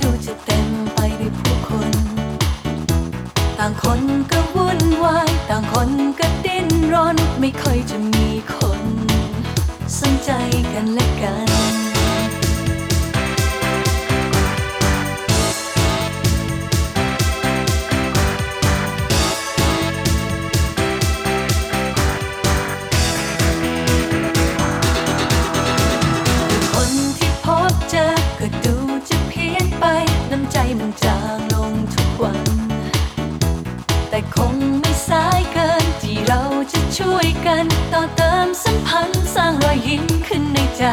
ดูจะเต็มไปด้วยผู้คน ต่างคนก็วุ่นวาย ต่างคนก็ดิ้นรน ไม่ค่อยจะมีคน สนใจกันและกัน แต่คงไม่สายเกิน ที่เราจะช่วยกัน ต่อเติมสัมพันธ์สร้างรอยยิ้มขึ้นในใจ